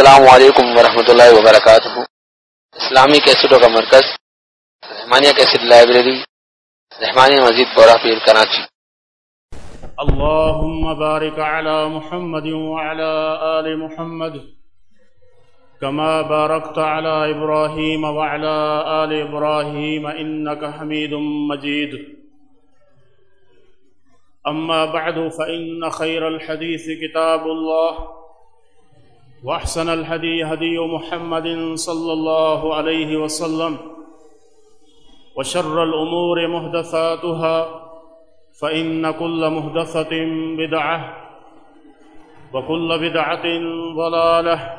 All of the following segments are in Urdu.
السلام علیکم ورحمۃ اللہ وبرکاتہ۔ اسلامی کیسٹوں کا مرکز، رحمانیہ کیسٹ لائبریری، رحمانیہ مسجد بورا پیر کراچی۔ اللهم بارك على محمد وعلى آل محمد كما باركت على إبراهيم وعلى آل إبراهيم إنك حميد مجيد أما بعد فإن خير الحديث كتاب الله وأحسن الهدي هدي محمد صلى الله عليه وسلم وشر الأمور محدثاتها فإن كل محدثة بدعة وكل بدعة ضلالة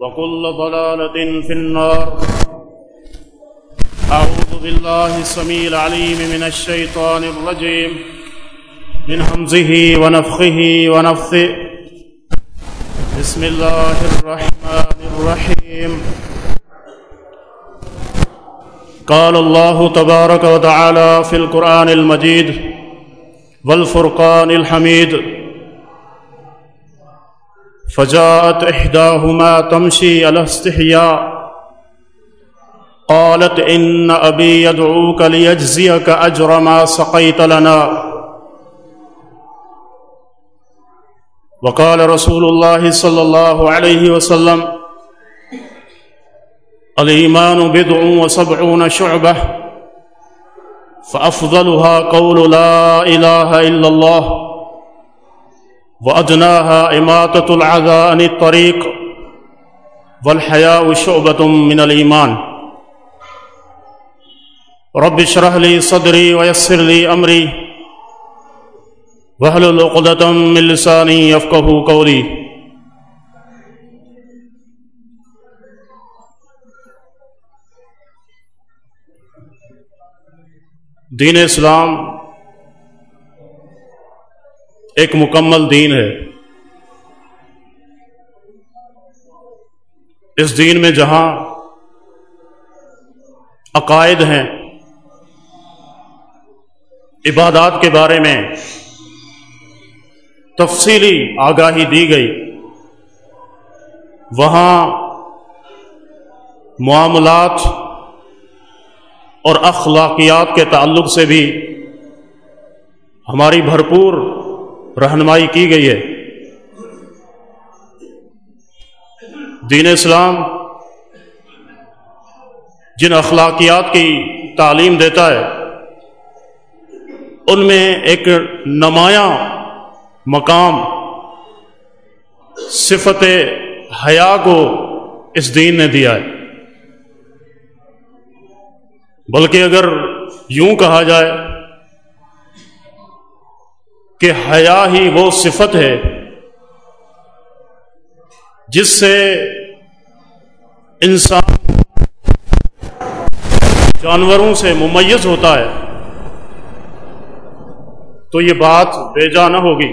وكل ضلالة في النار أعوذ بالله السميع العليم من الشيطان الرجيم من همزه ونفخه ونفثه بسم الله الرحمن الرحيم. قال الله تبارك وتعالى في القرآن المجيد والفرقان الحميد. فجاءت إحداهما تمشي على استحياء. قالت إن أبي يدعوك ليجزيك أجر ما سقيت لنا. وقال رسول الله صلى الله عليه وسلم، الإيمان بدع وسبعون شعبة، فأفضلها قول لا إله إلا الله، وأدناها إماتة العذى عن الطريق، والحياء شعبة من الإيمان. رب اشرح لي صدري ويسر لي أمري. واحلل عقدة من لساني يفقه قولي. دین اسلام ایک مکمل دین ہے۔ اس دین میں جہاں عقائد ہیں، عبادات کے بارے میں تفصیلی آگاہی دی گئی۔ وہاں معاملات اور اخلاقیات کے تعلق سے بھی ہماری بھرپور رہنمائی کی گئی ہے۔ دین اسلام جن اخلاقیات کی تعلیم دیتا ہے، ان میں ایک نمایاں مقام، صفت حیا کو اس دین نے دیا ہے۔ بلکہ اگر یوں کہا جائے کہ حیا ہی وہ صفت ہے جس سے انسان جانوروں سے ممیز ہوتا ہے، تو یہ بات بے جا نہ ہوگی۔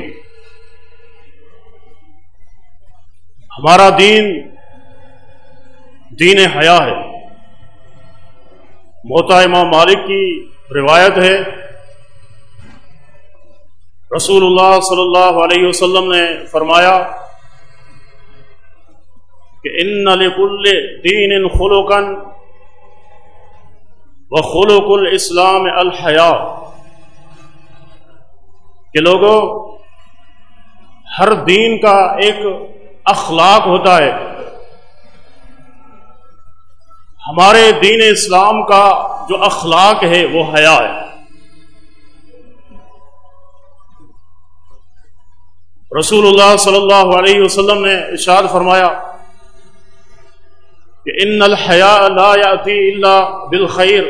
ہمارا دین دین حیا ہے۔ موتا امام مالک کی روایت ہے۔ رسول اللہ صلی اللہ علیہ وسلم نے فرمایا کہ ان لکل دین خلوقن و خلوق الاسلام الحیا۔ کہ لوگوں، ہر دین کا ایک اخلاق ہوتا ہے۔ ہمارے دین اسلام کا جو اخلاق ہے وہ حیا ہے۔ رسول اللہ صلی اللہ علیہ وسلم نے ارشاد فرمایا کہ ان الحیا لا یاتی الا بالخیر،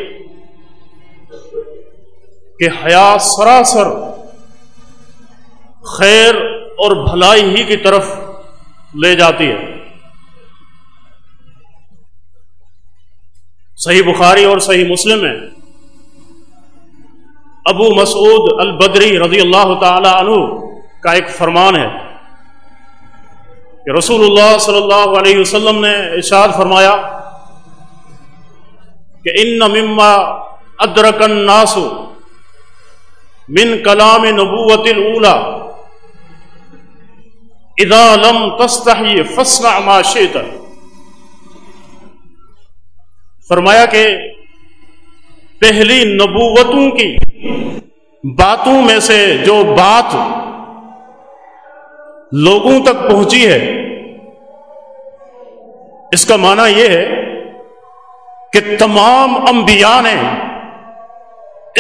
کہ حیا سراسر خیر اور بھلائی ہی کی طرف لے جاتی ہے۔ صحیح بخاری اور صحیح مسلم میں ابو مسعود البدری رضی اللہ تعالی عنہ کا ایک فرمان ہے کہ رسول اللہ صلی اللہ علیہ وسلم نے ارشاد فرمایا کہ ان مما ادرک الناس من کلام نبوت الاولا اذا لم تستحی فصنع ما شئت۔ فرمایا کہ پہلی نبوتوں کی باتوں میں سے جو بات لوگوں تک پہنچی ہے، اس کا معنی یہ ہے کہ تمام انبیاء نے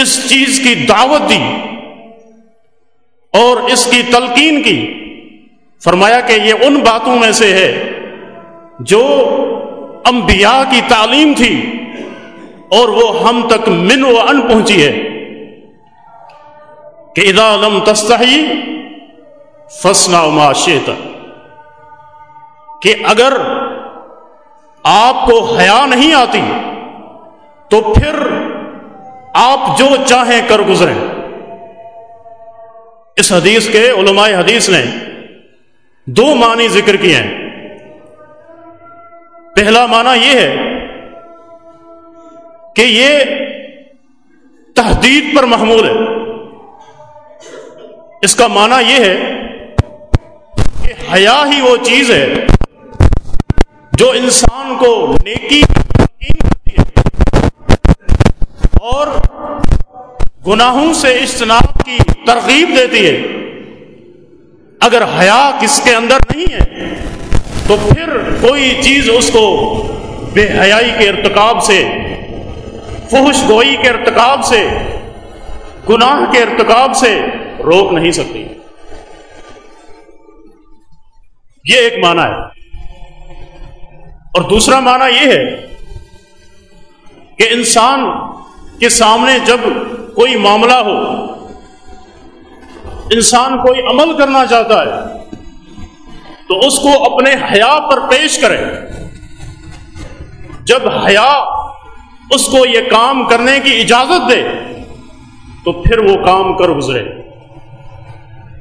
اس چیز کی دعوت دی اور اس کی تلقین کی۔ فرمایا کہ یہ ان باتوں میں سے ہے جو انبیاء کی تعلیم تھی اور وہ ہم تک من و ان پہنچی ہے کہ ادا لم تستحی فسنا معاشیت کہ اگر آپ کو حیا نہیں آتی تو پھر آپ جو چاہیں کر گزریں۔ اس حدیث کے علماء حدیث نے دو معنی ذکر کیے ہیں۔ پہلا معنی یہ ہے کہ یہ تحدید پر محمول ہے۔ اس کا معنی یہ ہے کہ حیا ہی وہ چیز ہے جو انسان کو نیکی کرتی ہے اور گناہوں سے اجتناب کی ترغیب دیتی ہے۔ اگر حیا کس کے اندر نہیں ہے، تو پھر کوئی چیز اس کو بے حیائی کے ارتکاب سے، فحش گوئی کے ارتکاب سے، گناہ کے ارتکاب سے روک نہیں سکتی۔ یہ ایک معنی ہے۔ اور دوسرا معنی یہ ہے کہ انسان کے سامنے جب کوئی معاملہ ہو انسان کوئی عمل کرنا چاہتا ہے، تو اس کو اپنے حیا پر پیش کرے۔ جب حیا اس کو یہ کام کرنے کی اجازت دے، تو پھر وہ کام کر گزرے۔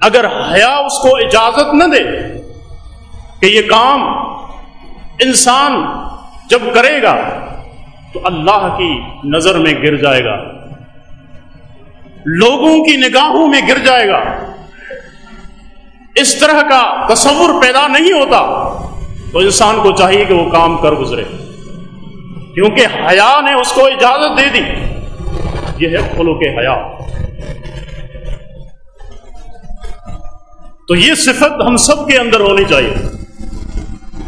اگر حیا اس کو اجازت نہ دے کہ یہ کام انسان جب کرے گا، تو اللہ کی نظر میں گر جائے گا۔ لوگوں کی نگاہوں میں گر جائے گا۔ اس طرح کا تصور پیدا نہیں ہوتا تو انسان کو چاہیے کہ وہ کام کر گزرے۔ کیونکہ حیا نے اس کو اجازت دے دی۔ یہ ہے کھلو کے حیا۔ تو یہ صفت ہم سب کے اندر ہونی چاہیے۔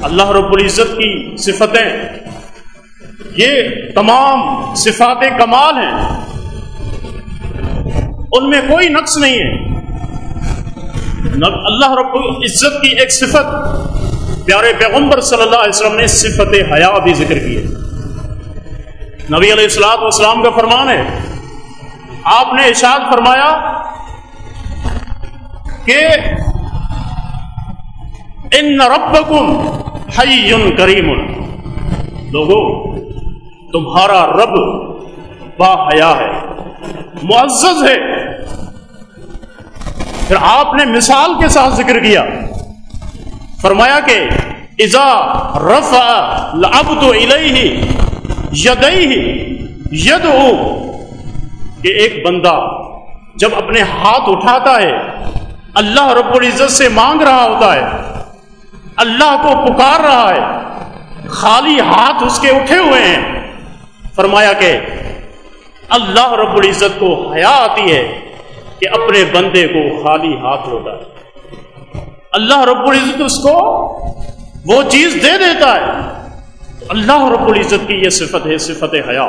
اللہ رب العزت کی صفتیں، یہ تمام صفات کمال ہیں۔ ان میں کوئی نقص نہیں ہے۔ اللہ رب العزت کی ایک صفت، پیارے پیغمبر صلی اللہ علیہ وسلم نے صفت حیا بھی ذکر کی ہے۔ نبی علیہ السلاط والسلام کا فرمان ہے۔ آپ نے ارشاد فرمایا کہ ان ربکم حی کریم۔ لوگوں تمہارا رب با حیا ہے، معزز ہے۔ پھر آپ نے مثال کے ساتھ ذکر کیا۔ فرمایا کہ ازا رفع اب تو الہی یدئی ید کہ ایک بندہ جب اپنے ہاتھ اٹھاتا ہے، اللہ رب العزت سے مانگ رہا ہوتا ہے، اللہ کو پکار رہا ہے، خالی ہاتھ اس کے اٹھے ہوئے ہیں۔ فرمایا کہ، اللہ رب العزت کو حیا آتی ہے۔ کہ اپنے بندے کو خالی ہاتھ لوٹا اللہ رب العزت اس کو وہ چیز دے دیتا ہے۔ اللہ رب العزت کی یہ صفت ہے، صفت حیا۔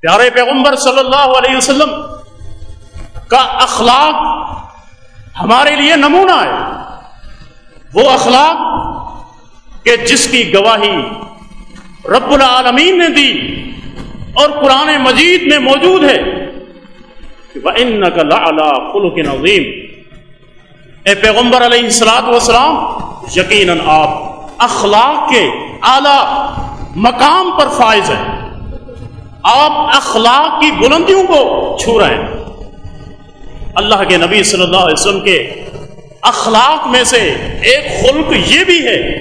پیارے پیغمبر صلی اللہ علیہ وسلم کا اخلاق ہمارے لیے نمونہ ہے۔ وہ اخلاق کہ جس کی گواہی رب العالمین نے دی اور قرآن مجید میں موجود ہے۔ نظیم اے پیغمبر علیہ السلاط وسلام یقیناً آپ اخلاق کے اعلی مقام پر فائز ہیں۔ آپ اخلاق کی بلندیوں کو چھو رہے ہیں۔ اللہ کے نبی صلی اللہ علیہ وسلم کے اخلاق میں سے ایک خلق یہ بھی ہے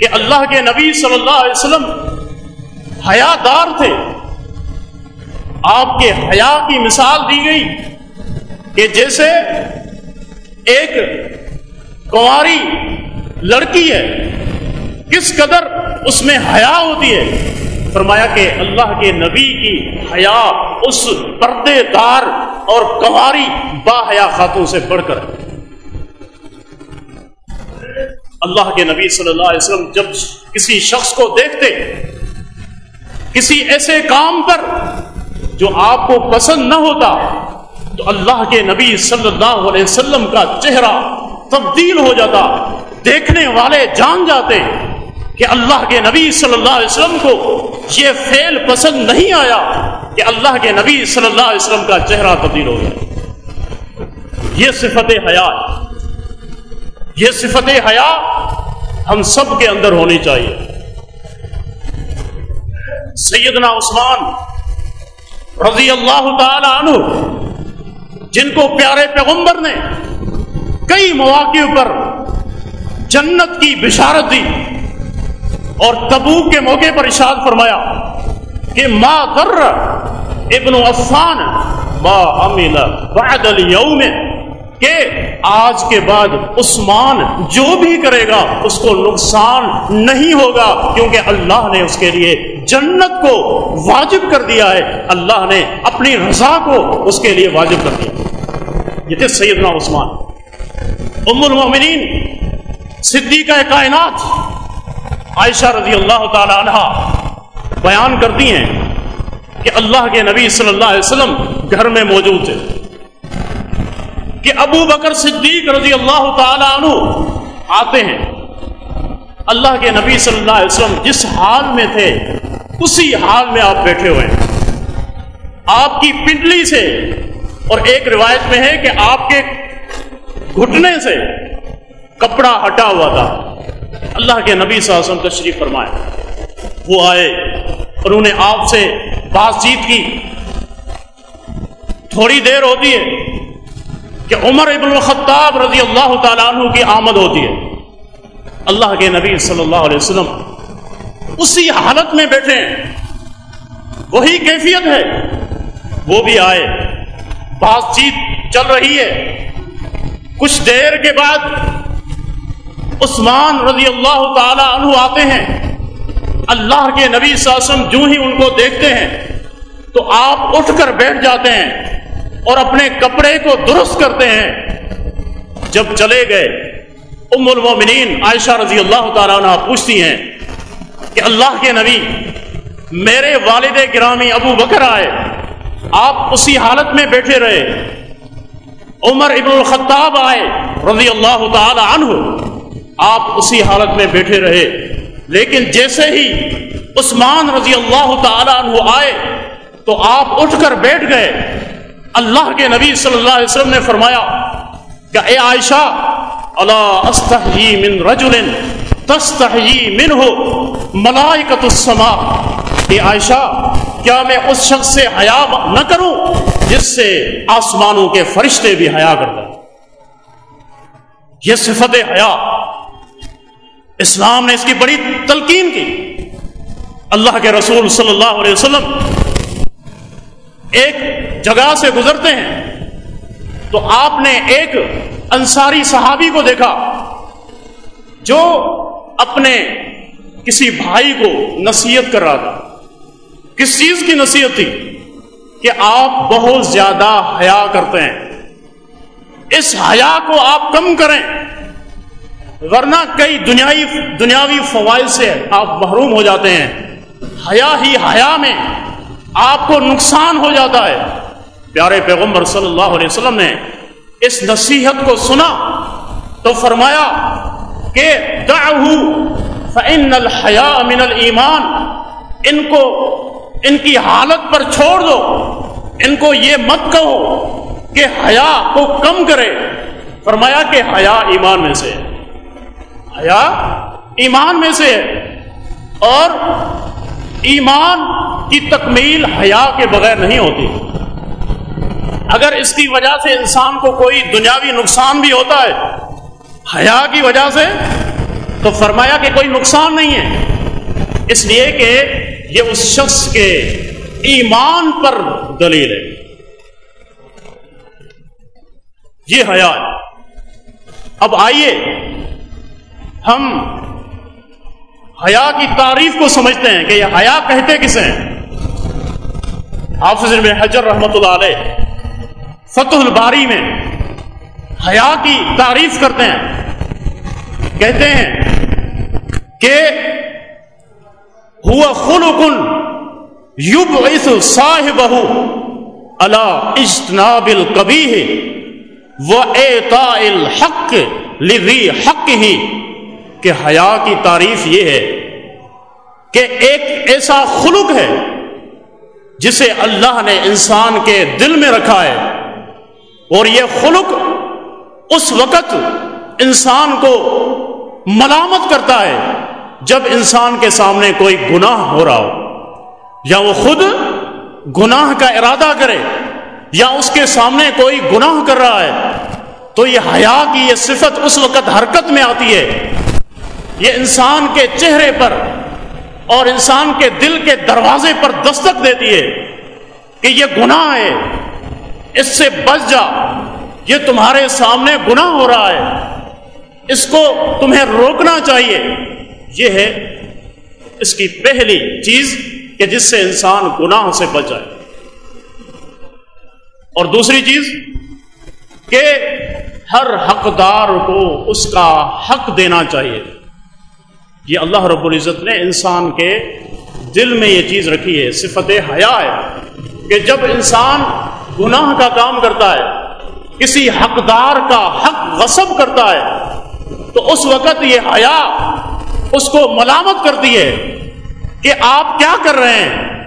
کہ اللہ کے نبی صلی اللہ علیہ وسلم حیا دار تھے۔ آپ کے حیا کی مثال دی گئی کہ جیسے ایک کنواری لڑکی ہے، کس قدر اس میں حیا ہوتی ہے؟ فرمایا کہ اللہ کے نبی کی حیا اس پردے دار اور کنواری با حیا خاتون سے بڑھ کر اللہ کے نبی صلی اللہ علیہ وسلم جب کسی شخص کو دیکھتے، کسی ایسے کام پر جو آپ کو پسند نہ ہوتا، تو اللہ کے نبی صلی اللہ علیہ وسلم کا چہرہ تبدیل ہو جاتا۔ دیکھنے والے جان جاتے کہ اللہ کے نبی صلی اللہ علیہ وسلم کو یہ فعل پسند نہیں آیا کہ اللہ کے نبی صلی اللہ علیہ وسلم کا چہرہ تبدیل ہو گیا۔ یہ صفت حیا، یہ صفت حیا ہم سب کے اندر ہونی چاہیے۔ سیدنا عثمان رضی اللہ تعالی عنہ، جن کو پیارے پیغمبر نے کئی مواقع پر جنت کی بشارت دی اور تبو کے موقع پر اشاد فرمایا کہ ما در ابن عفان ما عمل بعد اليوم کہ آج کے بعد عثمان جو بھی کرے گا، اس کو نقصان نہیں ہوگا، کیونکہ اللہ نے اس کے لیے جنت کو واجب کر دیا ہے۔ اللہ نے اپنی رضا کو اس کے لیے واجب کر دیا۔ یہ تھے سیدنا عثمان۔ ام المؤمنین، صدیقہ کائنات، عائشہ رضی اللہ تعالی عنہ بیان کرتی ہیں کہ اللہ کے نبی صلی اللہ علیہ وسلم گھر میں موجود تھے۔ کہ ابو بکر صدیق رضی اللہ تعالی عنہ آتے ہیں۔ اللہ کے نبی صلی اللہ علیہ وسلم جس حال میں تھے، اسی حال میں آپ بیٹھے ہوئے ہیں۔ آپ کی پنڈلی سے، اور ایک روایت میں ہے کہ آپ کے گھٹنے سے کپڑا ہٹا ہوا تھا۔ اللہ کے نبی صلی اللہ علیہ وسلم تشریف فرمائے۔ وہ آئے اور انہوں نے آپ سے بات چیت کی۔ تھوڑی دیر ہوتی ہے۔ کہ عمر ابن الخطاب رضی اللہ تعالیٰ عنہ کی آمد ہوتی ہے۔ اللہ کے نبی صلی اللہ علیہ وسلم اسی حالت میں بیٹھے ہیں۔ وہی کیفیت ہے۔ وہ بھی آئے۔ بات چیت چل رہی ہے۔ کچھ دیر کے بعد عثمان رضی اللہ تعالی عنہ آتے ہیں۔ اللہ کے نبی صلی اللہ علیہ وسلم جو ہی ان کو دیکھتے ہیں تو آپ اٹھ کر بیٹھ جاتے ہیں۔ اور اپنے کپڑے کو درست کرتے ہیں۔ جب چلے گئے، ام المومنین عائشہ رضی اللہ تعالیٰ عنہ پوچھتی ہیں کہ اللہ کے نبی، میرے والد گرامی ابو بکر آئے، آپ اسی حالت میں بیٹھے رہے۔ عمر ابن الخطاب آئے رضی اللہ تعالی عنہ، آپ اسی حالت میں بیٹھے رہے۔ لیکن جیسے ہی عثمان رضی اللہ تعالی عنہ آئے، تو آپ اٹھ کر بیٹھ گئے۔ اللہ کے نبی صلی اللہ علیہ وسلم نے فرمایا، کہ اے عائشہ اللہ من رجل تستحی من ہو ملائکت السما اے عائشہ، کیا میں اس شخص سے حیا نہ کروں جس سے آسمانوں کے فرشتے بھی حیا کر دیں؟ یہ صفت حیا۔ اسلام نے اس کی بڑی تلقین کی۔ اللہ کے رسول صلی اللہ علیہ وسلم ایک جگہ سے گزرتے ہیں، تو آپ نے ایک انصاری صحابی کو دیکھا جو اپنے کسی بھائی کو نصیحت کر رہا تھا۔ کس چیز کی نصیحت تھی؟ کہ آپ بہت زیادہ حیا کرتے ہیں۔ اس حیا کو آپ کم کریں، ورنہ کئی دنیاوی دنیاوی فوائد سے آپ محروم ہو جاتے ہیں۔ حیا ہی حیا میں آپ کو نقصان ہو جاتا ہے۔ پیارے پیغمبر صلی اللہ علیہ وسلم نے اس نصیحت کو سنا تو فرمایا کہ فإن الحیا من المان ان کو، ان کی حالت پر چھوڑ دو۔ ان کو یہ مت کہو کہ حیا کو کم کرے۔ فرمایا کہ حیا ایمان میں سے حیا ایمان میں سے ہے۔ اور ایمان کی تکمیل حیا کے بغیر نہیں ہوتی۔ اگر اس کی وجہ سے انسان کو کوئی دنیاوی نقصان بھی ہوتا ہے، حیا کی وجہ سے، تو فرمایا کہ کوئی نقصان نہیں ہے۔ اس لیے کہ یہ اس شخص کے ایمان پر دلیل ہے۔ یہ حیا اب آئیے، ہم حیا کی تعریف کو سمجھتے ہیں کہ یہ حیا کہتے کسے ہیں؟ حافظ ابن حجر رحمت اللہ علیہ فتح الباری میں حیا کی تعریف کرتے ہیں۔ کہتے ہیں کہ ہوا خلقن یبعث صاحبہ اللہ اجتناب القبیح و اعطاء الحق لذی حق ہی کہ حیا کی تعریف یہ ہے کہ ایک ایسا خلق ہے جسے اللہ نے انسان کے دل میں رکھا ہے اور یہ خلق اس وقت انسان کو ملامت کرتا ہے جب انسان کے سامنے کوئی گناہ ہو رہا ہو، یا وہ خود گناہ کا ارادہ کرے، یا اس کے سامنے کوئی گناہ کر رہا ہے، تو یہ حیا کی یہ صفت اس وقت حرکت میں آتی ہے یہ انسان کے چہرے پر اور انسان کے دل کے دروازے پر دستک دیتی ہے کہ یہ گناہ ہے۔ اس سے بچ جا۔ یہ تمہارے سامنے گناہ ہو رہا ہے۔ اس کو تمہیں روکنا چاہیے۔ یہ ہے اس کی پہلی چیز کہ جس سے انسان گناہ سے بچ جائے۔ اور دوسری چیز کہ ہر حقدار کو اس کا حق دینا چاہیے۔ یہ اللہ رب العزت نے انسان کے دل میں یہ چیز رکھی ہے، صفت حیا ہے، کہ جب انسان گناہ کا کام کرتا ہے، کسی حقدار کا حق غصب کرتا ہے، تو اس وقت یہ حیا اس کو ملامت کرتی ہے کہ آپ کیا کر رہے ہیں؟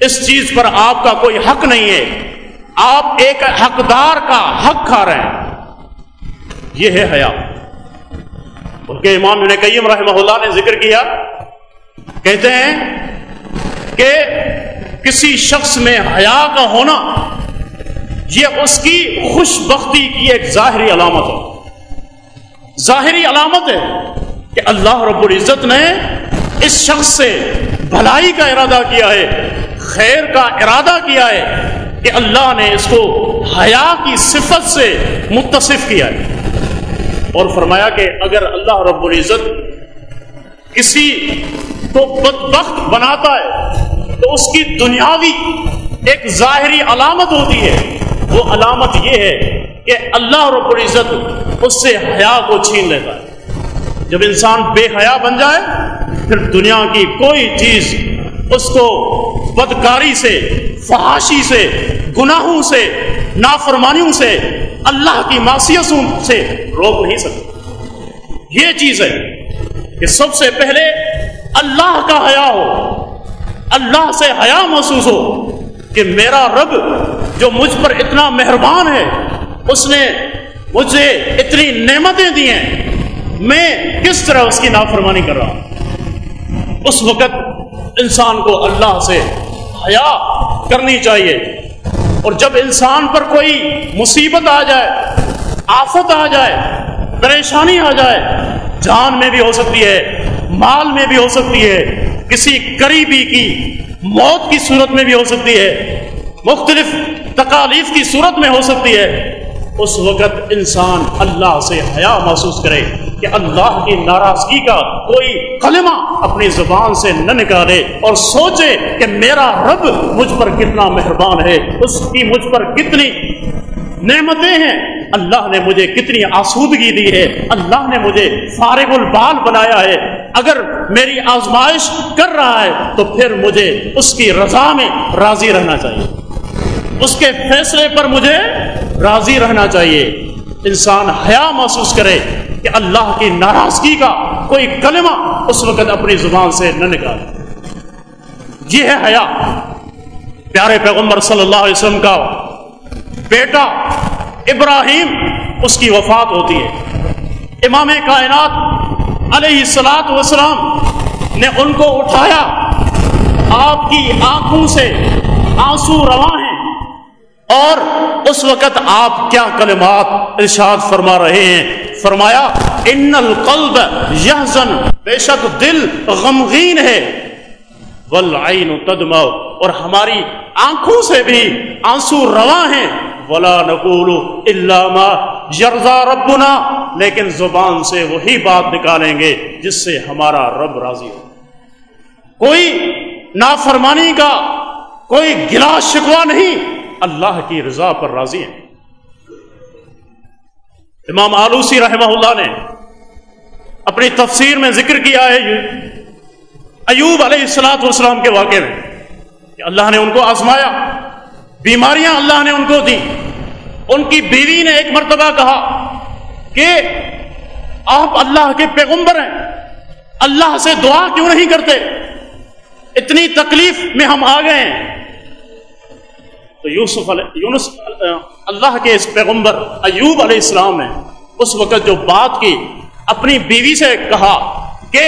اس چیز پر آپ کا کوئی حق نہیں ہے۔ آپ ایک حقدار کا حق کھا رہے ہیں۔ یہ ہے حیا۔ ان کے امام ابن قیم رحمہ اللہ نے ذکر کیا، کہتے ہیں کہ کسی شخص میں حیا کا ہونا، یہ اس کی خوش بختی کی ایک ظاہری علامت ہے۔ ظاہری علامت ہے کہ اللہ رب العزت نے اس شخص سے بھلائی کا ارادہ کیا ہے، خیر کا ارادہ کیا ہے کہ اللہ نے اس کو حیا کی صفت سے متصف کیا ہے۔ اور فرمایا کہ اگر اللہ رب العزت کسی کو بدبخت بناتا ہے، تو اس کی دنیاوی ایک ظاہری علامت ہوتی ہے۔ وہ علامت یہ ہے کہ اللہ رب العزت اس سے حیا کو چھین لیتا ہے۔ جب انسان بے حیا بن جائے، پھر دنیا کی کوئی چیز اس کو بدکاری سے، فحاشی سے، گناہوں سے، نافرمانیوں سے اللہ کی معصیتوں سے روک نہیں سکتے یہ چیز ہے کہ سب سے پہلے اللہ کا حیا ہو۔ اللہ سے حیا محسوس ہو کہ میرا رب جو مجھ پر اتنا مہربان ہے، اس نے مجھے اتنی نعمتیں دی ہیں۔ میں کس طرح اس کی نافرمانی کر رہا ہوں؟ اس وقت انسان کو اللہ سے حیا کرنی چاہیے۔ اور جب انسان پر کوئی مصیبت آ جائے، آفت آ جائے، پریشانی آ جائے، جان میں بھی ہو سکتی ہے، مال میں بھی ہو سکتی ہے، کسی قریبی کی موت کی صورت میں بھی ہو سکتی ہے، مختلف تکالیف کی صورت میں ہو سکتی ہے اس وقت انسان اللہ سے حیا محسوس کرے کہ اللہ کی ناراضگی کا کوئی کلمہ اپنی زبان سے نہ نکالے اور سوچے کہ میرا رب مجھ پر کتنا مہربان ہے، اس کی مجھ پر کتنی نعمتیں ہیں۔ اللہ نے مجھے کتنی آسودگی دی ہے، اللہ نے مجھے فارغ البال بنایا ہے۔ اگر میری آزمائش کر رہا ہے تو پھر مجھے اس کی رضا میں راضی رہنا چاہیے۔ اس کے فیصلے پر مجھے راضی رہنا چاہیے۔ انسان حیا محسوس کرے کہ اللہ کی ناراضگی کا کوئی کلمہ اس وقت اپنی زبان سے نہ نکالے۔ یہ ہے حیا۔ پیارے پیغمبر صلی اللہ علیہ وسلم کا بیٹا ابراہیم، اس کی وفات ہوتی ہے۔ امام کائنات علیہ السلاط وسلام نے ان کو اٹھایا۔ آپ کی آنکھوں سے آنسو رواں ہیں۔ اور اس وقت آپ کیا کلمات ارشاد فرما رہے ہیں؟ فرمایا، ان القلب یحزن. بے شک دل غمگین ہے. والعین تدمع. اور ہماری آنکھوں سے بھی آنسو رواں ہیں. ولا نقول الا ما یرزا ربنا. لیکن زبان سے وہی بات نکالیں گے جس سے ہمارا رب راضی ہو. کوئی نافرمانی کا کوئی گلا شکوا نہیں. اللہ کی رضا پر راضی ہیں۔ امام آلوسی رحمہ اللہ نے اپنی تفسیر میں ذکر کیا ہے ایوب علیہ السلاط والسلام کے واقعے میں کہ اللہ نے ان کو آزمایا، بیماریاں اللہ نے ان کو دی ان کی بیوی نے ایک مرتبہ کہا کہ آپ اللہ کے پیغمبر ہیں، اللہ سے دعا کیوں نہیں کرتے؟ اتنی تکلیف میں ہم آ گئے ہیں۔ تو یوسف علیہ یونس اللہ کے اس پیغمبر ایوب علیہ السلام نے اس وقت جو بات کی، اپنی بیوی سے کہا کہ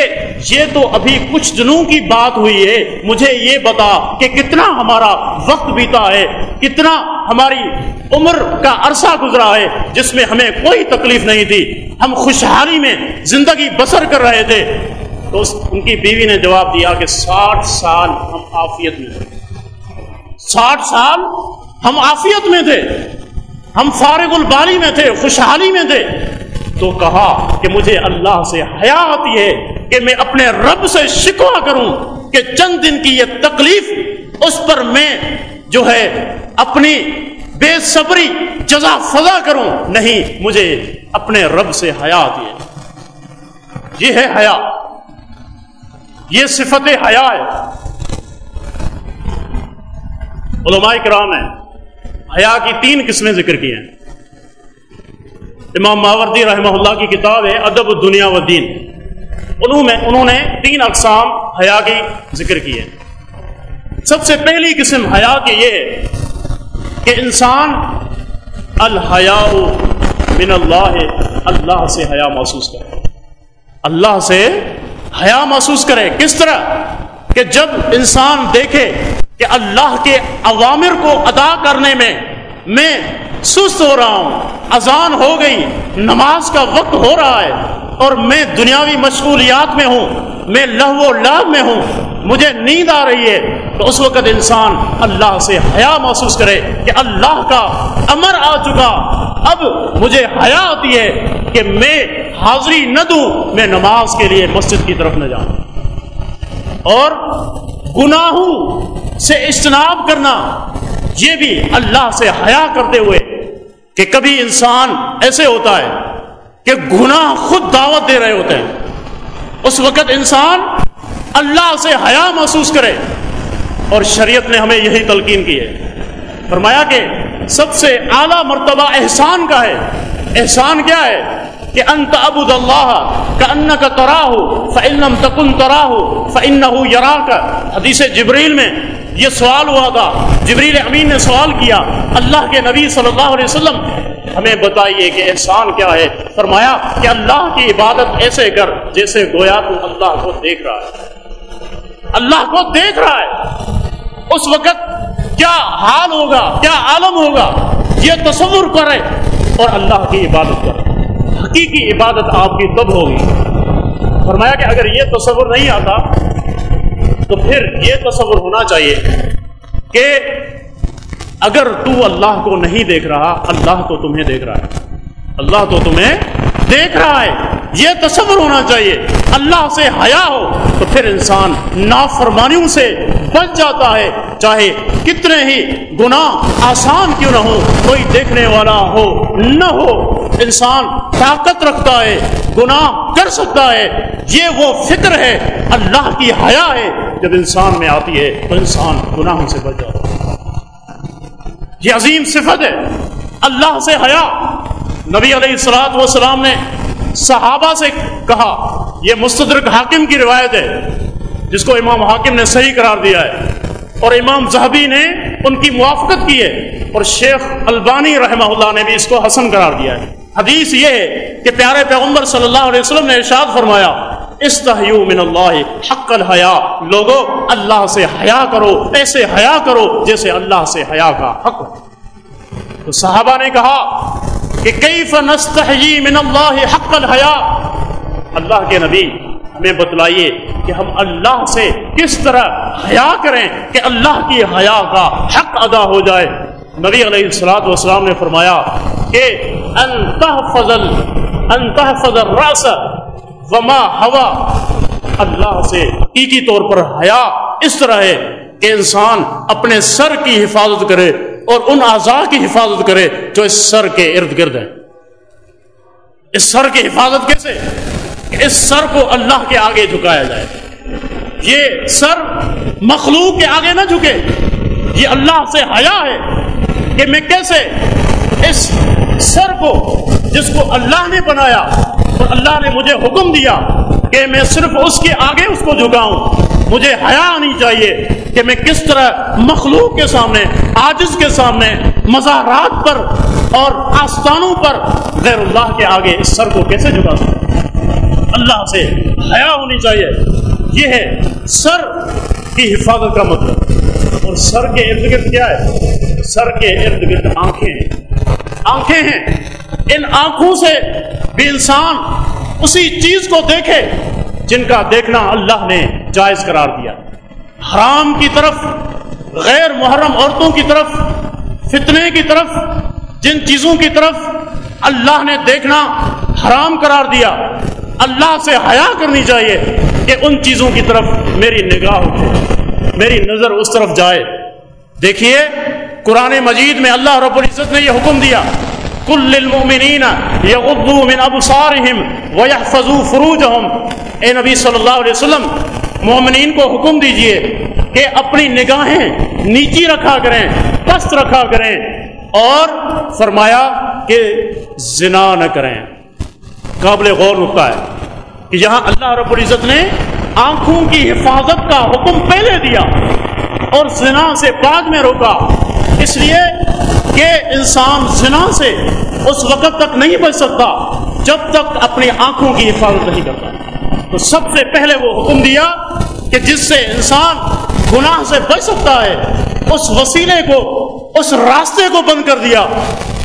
یہ تو ابھی کچھ دنوں کی بات ہوئی ہے، مجھے یہ بتا کہ کتنا ہمارا وقت بیتا ہے، کتنا ہماری عمر کا عرصہ گزرا ہے، جس میں ہمیں کوئی تکلیف نہیں تھی۔ ہم خوشحالی میں زندگی بسر کر رہے تھے۔ تو ان کی بیوی نے جواب دیا کہ ساٹھ سال ہم آفیت میں ساٹھ سال ہم آفیت میں تھے، ہم فارغ الباری میں تھے، خوشحالی میں تھے۔ تو کہا کہ مجھے اللہ سے حیا آتی ہے کہ میں اپنے رب سے شکوا کروں کہ چند دن کی یہ تکلیف اس پر میں جو ہے اپنی بے صبری، جزا فضا کروں۔ نہیں، مجھے اپنے رب سے حیا آتی ہے۔ یہ ہے حیا۔ یہ صفت حیا ہے۔ علماء کرام ہیں۔ حیا کی تین قسمیں ذکر کی ہیں۔ امام ماوردی رحمہ اللہ کی کتاب ہے، ادب دنیا و دین انہوں میں انہوں نے تین اقسام حیا کی ذکر کی ہے سب سے پہلی قسم حیا کی یہ ہے کہ انسان الحیا من اللہ اللہ سے حیا محسوس کرے۔ اللہ سے حیا محسوس کرے۔ کس طرح؟ کہ جب انسان دیکھے کہ اللہ کے عوامر کو ادا کرنے میں میں سست ہو رہا ہوں، اذان ہو گئی، نماز کا وقت ہو رہا ہے اور میں دنیاوی مشغولیات میں ہوں، میں لہو و لاب میں ہوں، مجھے نیند آ رہی ہے، تو اس وقت انسان اللہ سے حیا محسوس کرے کہ اللہ کا امر آ چکا، اب مجھے حیا آتی ہے کہ میں حاضری نہ دوں، میں نماز کے لیے مسجد کی طرف نہ جاؤں۔ اور گناہوں سے اجتناب کرنا یہ بھی اللہ سے حیا کرتے ہوئے کہ کبھی انسان ایسے ہوتا ہے کہ گناہ خود دعوت دے رہے ہوتے ہیں۔ اس وقت انسان اللہ سے حیا محسوس کرے اور شریعت نے ہمیں یہی تلقین کی ہے۔ فرمایا کہ سب سے اعلیٰ مرتبہ احسان کا ہے۔ احسان کیا ہے؟ کہ انت ابود اللہ کا ان کا تراہ فعلم تکن تراہ فن یرا کا حدیث جبریل میں یہ سوال ہوا تھا، جبریل امین نے سوال کیا، اللہ کے نبی صلی اللہ علیہ وسلم، ہمیں بتائیے کہ احسان کیا ہے؟ فرمایا کہ اللہ کی عبادت ایسے کر جیسے گویا تو اللہ کو دیکھ رہا ہے۔ اللہ کو دیکھ رہا ہے۔ اس وقت کیا حال ہوگا؟ کیا عالم ہوگا؟ یہ تصور کرے اور اللہ کی عبادت کرے حقیقی عبادت آپ کی تب ہوگی۔ فرمایا کہ اگر یہ تصور نہیں آتا، تو پھر یہ تصور ہونا چاہیے کہ اگر تو اللہ کو نہیں دیکھ رہا، اللہ تو تمہیں دیکھ رہا ہے۔ اللہ تو تمہیں دیکھ رہا ہے۔ یہ تصور ہونا چاہیے۔ اللہ سے حیا ہو، تو پھر انسان نافرمانیوں سے بچ جاتا ہے۔ چاہے کتنے ہی گناہ آسان کیوں نہ ہو کوئی دیکھنے والا ہو، نہ ہو۔ انسان طاقت رکھتا ہے، گناہ کر سکتا ہے۔ یہ وہ فکر ہے، اللہ کی حیا ہے۔ جب انسان میں آتی ہے تو انسان گناہوں سے بچ جاتا ہے۔ یہ عظیم صفت ہے۔ اللہ سے حیا۔ نبی علیہ السلاط والسلام نے صحابہ سے کہا، یہ مستدرک حاکم کی روایت ہے، جس کو امام حاکم نے صحیح قرار دیا ہے۔ اور امام زہبی نے ان کی موافقت کی ہے۔ اور شیخ البانی رحمہ اللہ نے بھی اس کو حسن قرار دیا ہے۔ حدیث یہ ہے کہ پیارے پیغمبر صلی اللہ علیہ وسلم نے ارشاد فرمایا، استحیو من اللہ حق الحیا، لوگو، اللہ سے حیا کرو، ایسے حیا کرو جیسے اللہ سے حیا کا حق تو صحابہ نے کہا کہ کیف نستحیی من اللہ حق الحیا؟ اللہ کے نبی، ہمیں بتلائیے کہ ہم اللہ سے کس طرح حیا کریں کہ اللہ کی حیا کا حق ادا ہو جائے۔ نبی علیہ السلاۃ والسلام نے فرمایا کہ فضل انتہ فضل راس وما ہوا اللہ سے حقیقی طور پر حیا اس طرح ہے کہ انسان اپنے سر کی حفاظت کرے اور ان اعضاء کی حفاظت کرے جو اس سر کے ارد گرد ہیں۔ اس سر کی حفاظت کیسے؟ کہ اس سر کو اللہ کے آگے جھکایا جائے۔ یہ سر مخلوق کے آگے نہ جھکے۔ یہ اللہ سے حیا ہے۔ کہ میں کیسے اس سر کو جس کو اللہ نے بنایا اور اللہ نے مجھے حکم دیا کہ میں صرف اس کے آگے اس کو جھکاؤں، مجھے حیا آنی چاہیے کہ میں کس طرح مخلوق کے سامنے آجز کے سامنے مزارات پر اور آستانوں پر غیر اللہ کے آگے اس سر کو کیسے جھکا سکوں؟ اللہ سے حیا ہونی چاہیے۔ یہ ہے سر کی حفاظت کا مطلب۔ سر کے ارد گرد کیا ہے؟ سر کے ارد گرد آنکھیں ہیں۔ آنکھیں ہیں۔ ان آنکھوں سے بھی انسان اسی چیز کو دیکھے جن کا دیکھنا اللہ نے جائز قرار دیا۔ حرام کی طرف، غیر محرم عورتوں کی طرف، فتنے کی طرف، جن چیزوں کی طرف اللہ نے دیکھنا حرام قرار دیا، اللہ سے حیا کرنی چاہیے کہ ان چیزوں کی طرف میری نگاہ اٹھے۔ میری نظر اس طرف جائے۔ دیکھیے، قرآن مجید میں اللہ رب العزت نے یہ حکم دیا کل المؤمنین یغضوا من ابصارهم ويحفظوا فروجهم اے نبی صلی اللہ علیہ وسلم مومنین کو حکم دیجیے کہ اپنی نگاہیں نیچی رکھا کریں، پست رکھا کریں اور فرمایا کہ زنا نہ کریں۔ قابل غور ہوتا ہے کہ یہاں اللہ رب العزت نے آنکھوں کی حفاظت کا حکم پہلے دیا اور زنا سے بعد میں روکا۔ اس لیے کہ انسان زنا سے اس وقت تک نہیں بچ سکتا جب تک اپنی آنکھوں کی حفاظت نہیں کرتا۔ تو سب سے پہلے وہ حکم دیا کہ جس سے انسان گناہ سے بچ سکتا ہے، اس وسیلے کو، اس راستے کو بند کر دیا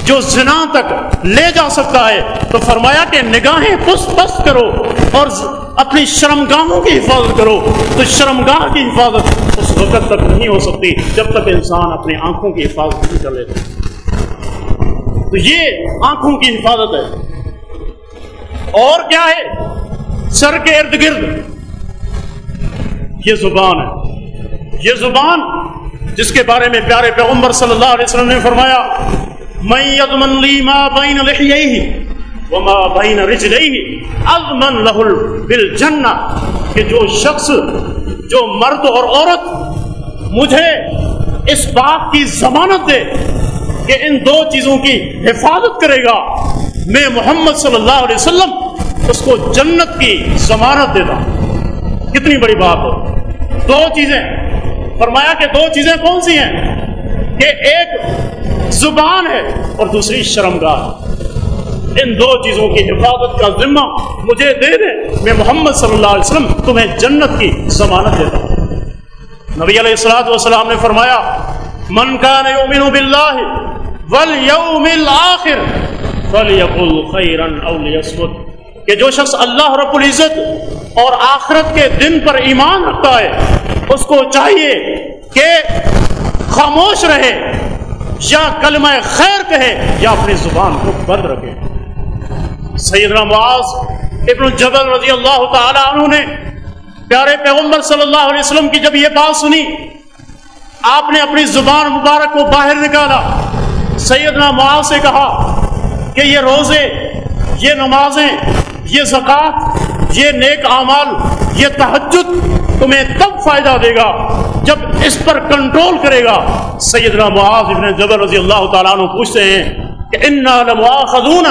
جو زنا تک لے جا سکتا ہے۔ تو فرمایا کہ نگاہیں پس پس کرو اور اپنی شرمگاہوں کی حفاظت کرو۔ تو شرمگاہ کی حفاظت اس وقت تک نہیں ہو سکتی جب تک انسان اپنی آنکھوں کی حفاظت نہیں کر لیتا۔ تو یہ آنکھوں کی حفاظت ہے۔ اور کیا ہے؟ سر کے ارد گرد۔ یہ زبان ہے۔ یہ زبان جس کے بارے میں پیارے پیغمبر صلی اللہ علیہ وسلم نے فرمایا میں وما بین رجلیہ اضمن لہ بالجنہ، کہ جو شخص، جو مرد اور عورت مجھے اس بات کی ضمانت دے کہ ان دو چیزوں کی حفاظت کرے گا، میں محمد صلی اللہ علیہ وسلم اس کو جنت کی ضمانت دیتا کتنی بڑی بات ہو۔ دو چیزیں۔ فرمایا کہ دو چیزیں کون سی ہیں؟ کہ ایک زبان ہے اور دوسری شرمگاہ۔ ان دو چیزوں کی حفاظت کا ذمہ مجھے دے دے میں محمد صلی اللہ علیہ وسلم تمہیں جنت کی ضمانت دیتا ہوں۔ نبی علیہ السلاۃ والسلام نے فرمایا، من کا یؤمن باللہ والیوم الاخر فلیقل خیرا او لیصمت کہ جو شخص اللہ رب العزت اور آخرت کے دن پر ایمان رکھتا ہے، اس کو چاہیے کہ خاموش رہے، یا کلمہ خیر کہے، یا اپنی زبان کو بند رکھے۔ سیدنا معاذ ابن جبل رضی اللہ تعالی عنہ نے پیارے پیغمبر صلی اللہ علیہ وسلم کی جب یہ بات سنی، آپ نے اپنی زبان مبارک کو باہر نکالا۔ سیدنا معاذ سے کہا کہ یہ روزے، یہ نمازیں، یہ زکوٰۃ، یہ نیک اعمال، یہ تحجد تمہیں تب فائدہ دے گا جب اس پر کنٹرول کرے گا۔ سیدنا معاذ ابن جبر رضی اللہ تعالیٰ عنہ پوچھتے ہیں کہ انا لمؤاخذون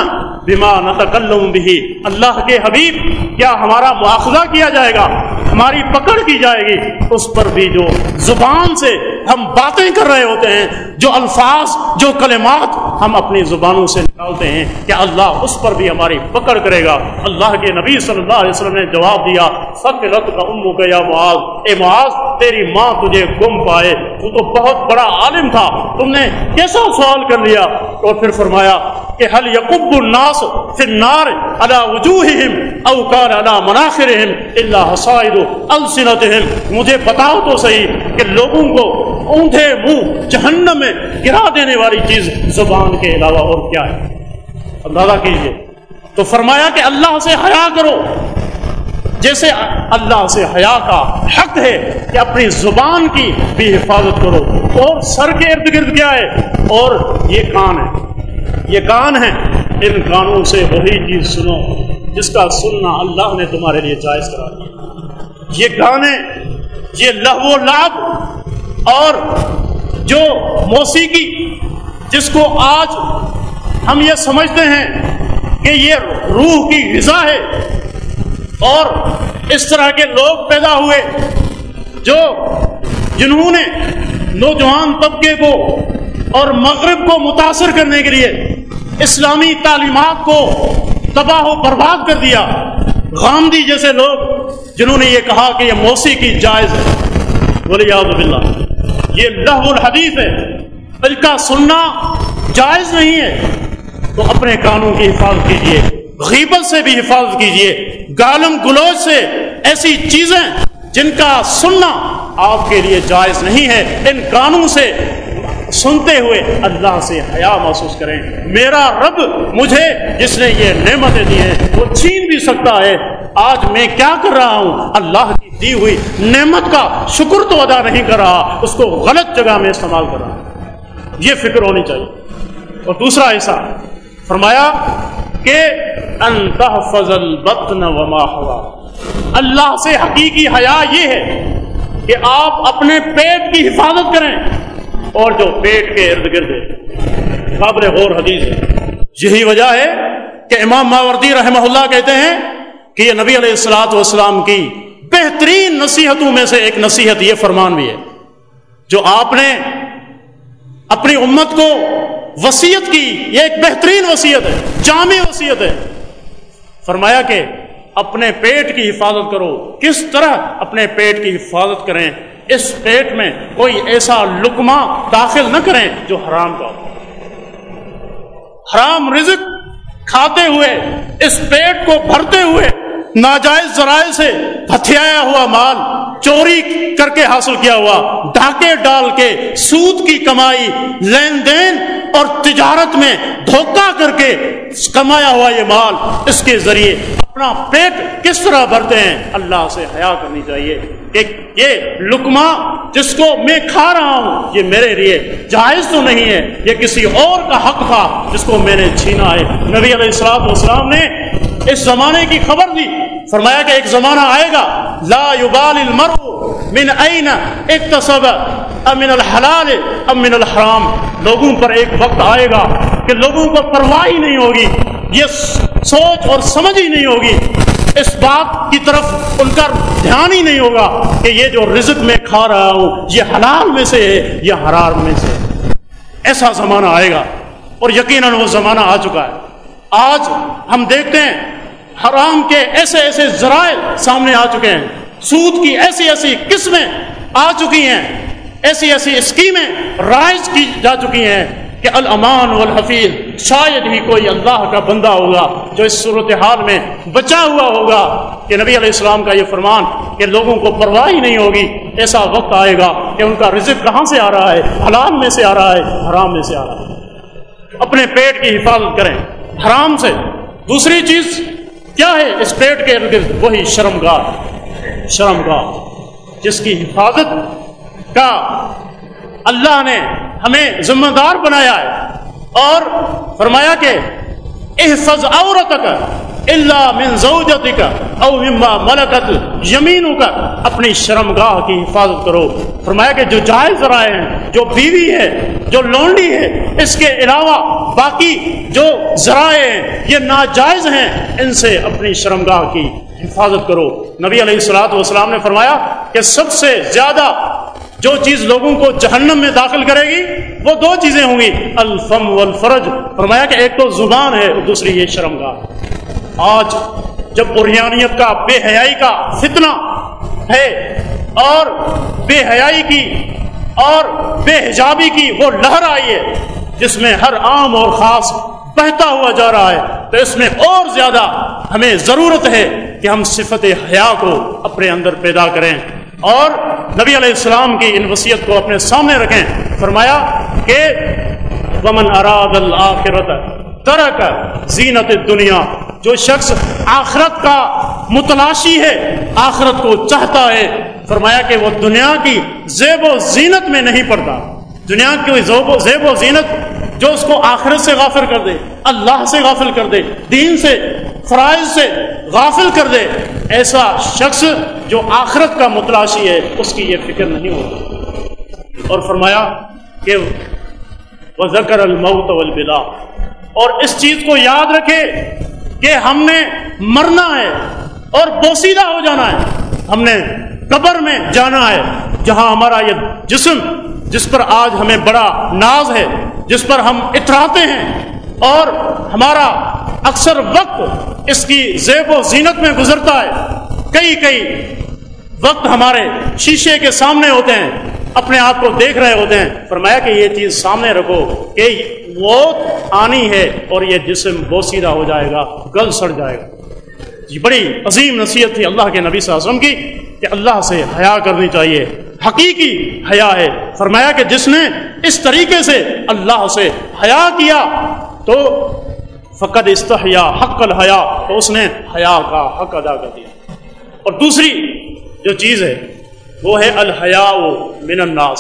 بما نتکلم بھی اللہ کے حبیب، کیا ہمارا مواخذہ کیا جائے گا؟ ہماری پکڑ کی جائے گی۔ اس پر بھی جو زبان سے ہم باتیں کر رہے ہوتے ہیں جو الفاظ، جو کلمات ہم اپنی زبانوں سے نکالتے ہیں کہ اللہ اس پر بھی ہماری پکڑ کرے گا۔ اللہ کے نبی صلی اللہ علیہ وسلم نے جواب دیا سکلت کا امو کا معاذ، اے معاذ، تیری ماں تجھے گم پائے۔ تو تو بہت بڑا عالم تھا، تم نے کیسا سوال کر لیا؟ اور پھر فرمایا کہ حل یقب الناس فی النار علی وجوہہم او کان علی مناخرہم الا حصائد السنتہم مجھے بتاؤ تو صحیح کہ لوگوں کو اونھے منہ جہنم میں گرا دینے والی چیز زبان کے علاوہ اور کیا ہے؟ اندازہ کیجیے۔ تو فرمایا کہ اللہ سے حیا کرو۔ جیسے اللہ سے حیا کا حق ہے کہ اپنی زبان کی بھی حفاظت کرو۔ اور سر کے ارد گرد کیا ہے؟ اور یہ کان ہے۔ یہ کان ہے۔ ان کانوں سے وہی چیز سنو جس کا سننا اللہ نے تمہارے لیے جائز کرا دیا۔ یہ گانے یہ لہو و لاب اور جو موسیقی جس کو آج ہم یہ سمجھتے ہیں کہ یہ روح کی غذا ہے اور اس طرح کے لوگ پیدا ہوئے جو جنہوں نے نوجوان طبقے کو اور مغرب کو متاثر کرنے کے لیے اسلامی تعلیمات کو تباہ و برباد کر دیا۔ غامدی جیسے لوگ جنہوں نے یہ کہا کہ یہ موسیقی جائز ہے۔ بولی اللہ یہ لہ الحدیث ہے۔ ان کا سننا جائز نہیں ہے۔ تو اپنے کانوں کی حفاظت کیجیے غیبت سے بھی حفاظت کیجیے گالم گلوچ سے ایسی چیزیں جن کا سننا آپ کے لیے جائز نہیں ہے، ان کانوں سے سنتے ہوئے اللہ سے حیا محسوس کریں۔ میرا رب مجھے جس نے یہ نعمتیں دی ہیں، وہ چھین بھی سکتا ہے۔ آج میں کیا کر رہا ہوں؟ اللہ دی ہوئی نعمت کا شکر تو ادا نہیں کر رہا، اس کو غلط جگہ میں استعمال کر رہا یہ فکر ہونی چاہیے۔ اور دوسرا ایسا فرمایا کہ فضل بطن وما ہوا۔ اللہ سے حقیقی حیا یہ ہے کہ آپ اپنے پیٹ کی حفاظت کریں اور جو پیٹ کے ارد گرد ہے۔ قابل غور حدیث ہے۔ یہی وجہ ہے کہ امام ماوردی رحمہ اللہ کہتے ہیں کہ یہ نبی علیہ السلاۃ والسلام کی بہترین نصیحتوں میں سے ایک نصیحت یہ فرمان بھی ہے، جو آپ نے اپنی امت کو وسیعت کی، یہ ایک بہترین وسیعت ہے، جامع وسیعت ہے۔ فرمایا کہ اپنے پیٹ کی حفاظت کرو، کس طرح اپنے پیٹ کی حفاظت کریں، اس پیٹ میں کوئی ایسا لکما داخل نہ کریں جو حرام کا حرام رزق کھاتے ہوئے، اس پیٹ کو بھرتے ہوئے ناجائز ذرائع سے ہتھیایا ہوا مال، چوری کر کے حاصل کیا ہوا ڈاکے ڈال کے سود کی کمائی، لین دین اور تجارت میں دھوکہ کر کے کمایا ہوا یہ مال اس کے ذریعے اپنا پیٹ کس طرح بھرتے ہیں؟ اللہ سے حیا کرنی چاہیے کہ یہ لکما جس کو میں کھا رہا ہوں، یہ میرے لیے جائز تو نہیں ہے، یہ کسی اور کا حق تھا جس کو میں نے چھینا ہے۔ نبی علیہ السلام والسلام نے اس زمانے کی خبر دی فرمایا کہ ایک زمانہ آئے گا، لا يبال المرء من اين اکتسب ام من الحلال ام من الحرام؟ لوگوں پر ایک وقت آئے گا کہ لوگوں کو پرواہ ہی نہیں ہوگی، یہ سوچ اور سمجھ ہی نہیں ہوگی۔ اس بات کی طرف ان کا دھیان ہی نہیں ہوگا کہ یہ جو رزق میں کھا رہا ہوں، یہ حلال میں سے ہے یا حرام میں سے ایسا زمانہ آئے گا اور یقیناً وہ زمانہ آ چکا ہے۔ آج ہم دیکھتے ہیں حرام کے ایسے ایسے ذرائع سامنے آ چکے ہیں۔ سود کی ایسی ایسی قسمیں آ چکی ہیں۔ ایسی ایسی اسکیمیں رائج کی جا چکی ہیں کہ الامان والحفیظ شاید ہی کوئی اللہ کا بندہ ہوگا جو اس صورتحال میں بچا ہوا ہوگا کہ نبی علیہ السلام کا یہ فرمان کہ لوگوں کو پرواہ ہی نہیں ہوگی، ایسا وقت آئے گا کہ ان کا رزق کہاں سے آ رہا ہے؟ حلال میں سے آ رہا ہے، حرام میں سے آ رہا ہے۔ اپنے پیٹ کی حفاظت کریں۔ حرام سے۔ دوسری چیز کیا ہے اس پیٹ کے ارد گرد وہی شرم گاہ شرم گاہ جس کی حفاظت کا اللہ نے ہمیں ذمہ دار بنایا ہے اور فرمایا کہ احفظ عورتک الا من زوجتک او مما ملکت یمینو کا اپنی شرمگاہ کی حفاظت کرو۔ فرمایا کہ جو جائز رائے ہیں، جو بیوی ہے، جو لونڈی ہے، اس کے علاوہ باقی جو ذرائع ہیں، یہ ناجائز ہیں، ان سے اپنی شرمگاہ کی حفاظت کرو۔ نبی علیہ السلاۃ والسلام نے فرمایا کہ سب سے زیادہ جو چیز لوگوں کو جہنم میں داخل کرے گی، وہ دو چیزیں ہوں گی۔ الفم والفرج۔ فرمایا کہ ایک تو زبان ہے، اور دوسری یہ شرمگاہ۔ آج جب اریانیت کا، بے حیائی کا فتنہ ہے اور بے حیائی کی اور بے حجابی کی وہ لہر آئی ہے، جس میں ہر عام اور خاص بہتا ہوا جا رہا ہے، تو اس میں اور زیادہ ہمیں ضرورت ہے کہ ہم صفت حیا کو اپنے اندر پیدا کریں اور نبی علیہ السلام کی ان وصیت کو اپنے سامنے رکھیں۔ فرمایا کہ ومن اراد الآخرت ترک زینت دنیا جو شخص آخرت کا متلاشی ہے، آخرت کو چاہتا ہے، فرمایا کہ وہ دنیا کی زیب و زینت میں نہیں پڑتا۔ دنیا کی زیب و زینت جو اس کو آخرت سے غافل کر دے، اللہ سے غافل کر دے، دین سے، فرائض سے غافل کر دے، ایسا شخص جو آخرت کا متلاشی ہے، اس کی یہ فکر نہیں ہوتی۔ اور فرمایا کہ وہ ذکر الموت والبلا اور اس چیز کو یاد رکھے کہ ہم نے مرنا ہے اور بوسیدہ ہو جانا ہے۔ ہم نے قبر میں جانا ہے، جہاں ہمارا یہ جسم، جس پر آج ہمیں بڑا ناز ہے، جس پر ہم اتراتے ہیں۔ اور ہمارا اکثر وقت اس کی زیب و زینت میں گزرتا ہے۔ کئی کئی وقت ہمارے شیشے کے سامنے ہوتے ہیں۔ اپنے آپ کو دیکھ رہے ہوتے ہیں۔ فرمایا کہ یہ چیز سامنے رکھو کہ موت آنی ہے اور یہ جسم بوسیدہ ہو جائے گا، گل سڑ جائے گا۔ یہ بڑی عظیم نصیحت تھی اللہ کے نبی صلی اللہ علیہ وسلم کی کہ اللہ سے حیا کرنی چاہیے۔ حقیقی حیا ہے۔ فرمایا کہ جس نے اس طریقے سے اللہ سے حیا کیا تو فقد استحیا، حق الحیا، تو اس نے حیا کا حق ادا کر دیا۔ اور دوسری جو چیز ہے وہ ہے الحیا من الناس۔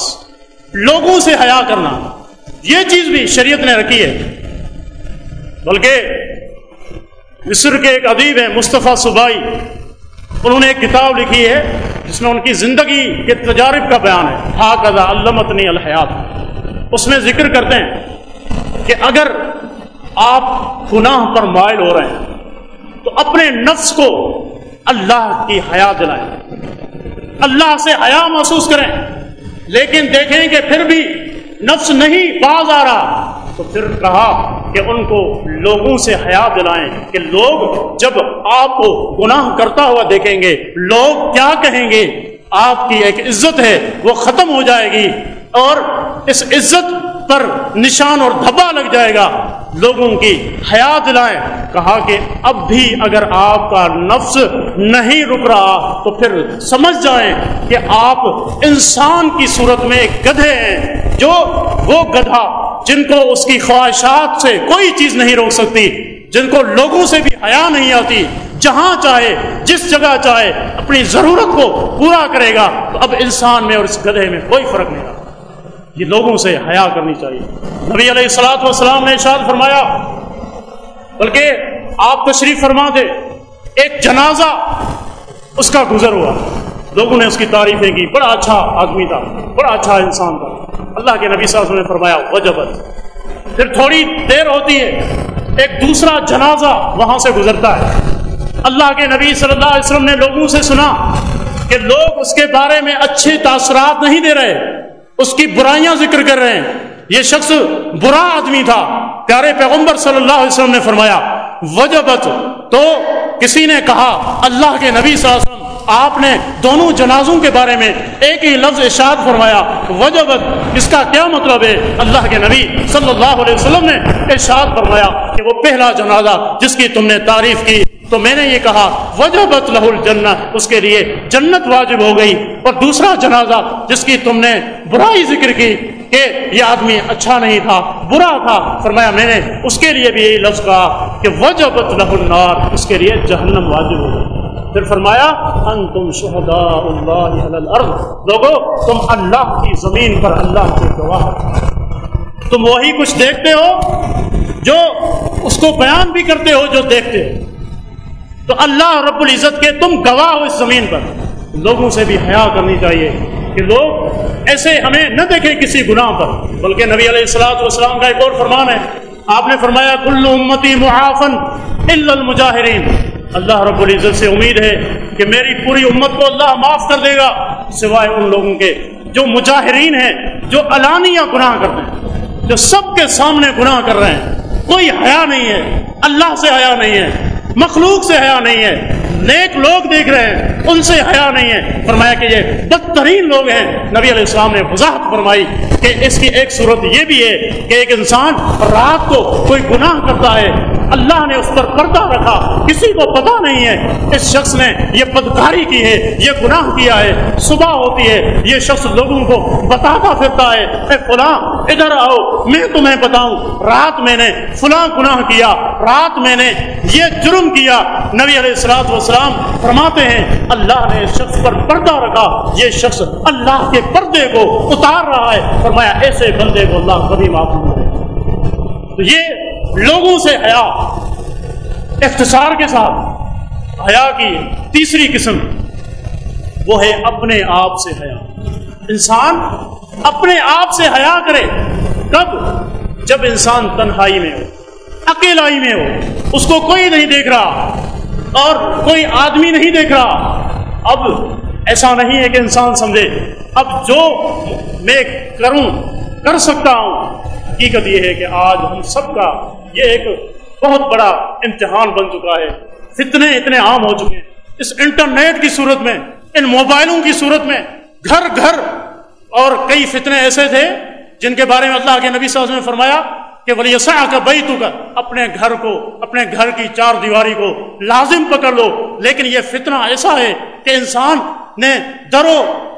لوگوں سے حیا کرنا۔ یہ چیز بھی شریعت نے رکھی ہے۔ بلکہ مصر کے ایک ادیب ہیں، مصطفیٰ صبائی۔ انہوں نے ایک کتاب لکھی ہے، جس میں ان کی زندگی کے تجارب کا بیان ہے۔ ہاک ادا الحیات اس میں ذکر کرتے ہیں کہ اگر آپ گناہ پر مائل ہو رہے ہیں، تو اپنے نفس کو اللہ کی حیا دلائیں۔ اللہ سے حیا محسوس کریں۔ لیکن دیکھیں کہ پھر بھی نفس نہیں باز آ رہا۔ تو پھر کہا کہ ان کو لوگوں سے حیا دلائیں کہ لوگ جب آپ کو گناہ کرتا ہوا دیکھیں گے، لوگ کیا کہیں گے؟ آپ کی ایک عزت ہے، وہ ختم ہو جائے گی اور اس عزت پر نشان اور دھبا لگ جائے گا۔ لوگوں کی حیا دلائیں کہا کہ اب بھی اگر آپ کا نفس نہیں رک رہا تو پھر سمجھ جائیں کہ آپ انسان کی صورت میں گدھے ہیں۔ جو وہ گدھا جن کو اس کی خواہشات سے کوئی چیز نہیں روک سکتی، جن کو لوگوں سے بھی حیا نہیں آتی، جہاں چاہے، جس جگہ چاہے، اپنی ضرورت کو پورا کرے گا، تو اب انسان میں اور اس گدھے میں کوئی فرق نہیں رہا۔ یہ لوگوں سے حیا کرنی چاہیے۔ نبی علیہ السلاط والسلام نے ارشاد فرمایا، بلکہ آپ تشریف فرما دے، ایک جنازہ اس کا گزر ہوا۔ لوگوں نے اس کی تعریفیں کی، بڑا اچھا آدمی تھا، بڑا اچھا انسان تھا۔ اللہ کے نبی صاحب نے فرمایا وجبت پھر تھوڑی دیر ہوتی ہے، ایک دوسرا جنازہ وہاں سے گزرتا ہے۔ اللہ کے نبی صلی اللہ علیہ وسلم نے لوگوں سے سنا کہ لوگ اس کے بارے میں اچھے تاثرات نہیں دے رہے۔ اس کی برائیاں ذکر کر رہے ہیں۔ یہ شخص برا آدمی تھا۔ پیارے پیغمبر صلی اللہ علیہ وسلم نے فرمایا، وجبت تو کسی نے کہا، اللہ کے نبی صلی اللہ علیہ وسلم، آپ نے دونوں جنازوں کے بارے میں ایک ہی لفظ اشاد فرمایا۔ وجبت، اس کا کیا مطلب ہے؟ اللہ کے نبی صلی اللہ علیہ وسلم نے ارشاد فرمایا کہ وہ پہلا جنازہ جس کی تم نے تعریف کی تو میں نے یہ کہا وجبت لہ الجنت اس کے لیے جنت واجب ہو گئی۔ اور دوسرا جنازہ، جس کی تم نے برائی ذکر کی کہ یہ آدمی اچھا نہیں تھا، برا تھا۔ فرمایا، میں نے اس کے لیے بھی یہی لفظ کہا کہ وجبت لہ النار، اس کے لیے جہنم واجب ہو گئی پھر فرمایا ان تم شہدا اللہ لوگو، تم اللہ کی زمین پر اللہ کے گواہ تم وہی کچھ دیکھتے ہو جو اس کو بیان بھی کرتے ہو، جو دیکھتے ہو۔ تو اللہ رب العزت کے تم گواہ ہو اس زمین پر۔ لوگوں سے بھی حیا کرنی چاہیے کہ لوگ ایسے ہمیں نہ دیکھیں کسی گناہ پر۔ بلکہ نبی علیہ السلاۃ والسلام کا ایک اور فرمان ہے۔ آپ نے فرمایا، کل امتی محافن المجاہرین۔ اللہ رب العزت سے امید ہے کہ میری پوری امت کو اللہ معاف کر دے گا، سوائے ان لوگوں کے جو مجاہرین ہیں، جو علانیہ گناہ کرتے ہیں، جو سب کے سامنے گناہ کر رہے ہیں۔ کوئی حیا نہیں ہے، اللہ سے حیا نہیں ہے۔ مخلوق سے حیا نہیں ہے۔ نیک لوگ دیکھ رہے ہیں، ان سے حیا نہیں ہے۔ فرمایا کہ یہ بدترین لوگ ہیں۔ نبی علیہ السلام نے وضاحت فرمائی کہ اس کی ایک صورت یہ بھی ہے کہ ایک انسان رات کو کوئی گناہ کرتا ہے اللہ نے اس پر پردہ رکھا۔ کسی کو پتا نہیں ہے اس شخص نے یہ بدکاری کی ہے، یہ گناہ کیا ہے۔ صبح ہوتی ہے، یہ شخص لوگوں کو بتاتا پھرتا ہے، اے فلاں، ادھر آؤ، میں تمہیں بتاؤں، رات میں نے فلاں گناہ کیا، رات میں نے یہ جرم کیا۔ نبی علیہ السلاط وسلام فرماتے ہیں، اللہ نے اس شخص پر پردہ رکھا۔ یہ شخص اللہ کے پردے کو اتار رہا ہے۔ فرمایا، ایسے بندے کو اللہ کبھی معاف نہیں تو یہ لوگوں سے حیا۔ اختصار کے ساتھ حیا کی تیسری قسم، وہ ہے اپنے آپ سے حیا۔ انسان اپنے آپ سے حیا کرے کب؟ جب انسان تنہائی میں ہو، اکیلائی میں ہو، اس کو کوئی نہیں دیکھ رہا اور کوئی آدمی نہیں دیکھ رہا۔ اب ایسا نہیں ہے کہ انسان سمجھے، اب جو میں کروں، کر سکتا ہوں۔ حقیقت یہ ہے کہ آج ہم سب کا یہ ایک بہت بڑا امتحان بن چکا ہے۔ فتنے اتنے عام ہو چکے ہیں۔ اس انٹرنیٹ کی صورت میں، ان موبائلوں کی صورت میں گھر گھر اور کئی فتنے ایسے تھے جن کے بارے میں اللہ کے نبی صلی اللہ علیہ وسلم نے فرمایا کہ ولی کا بئی تو کر اپنے گھر کو، اپنے گھر کی چار دیواری کو لازم پکڑ لو۔ لیکن یہ فتنہ ایسا ہے کہ انسان نے درو،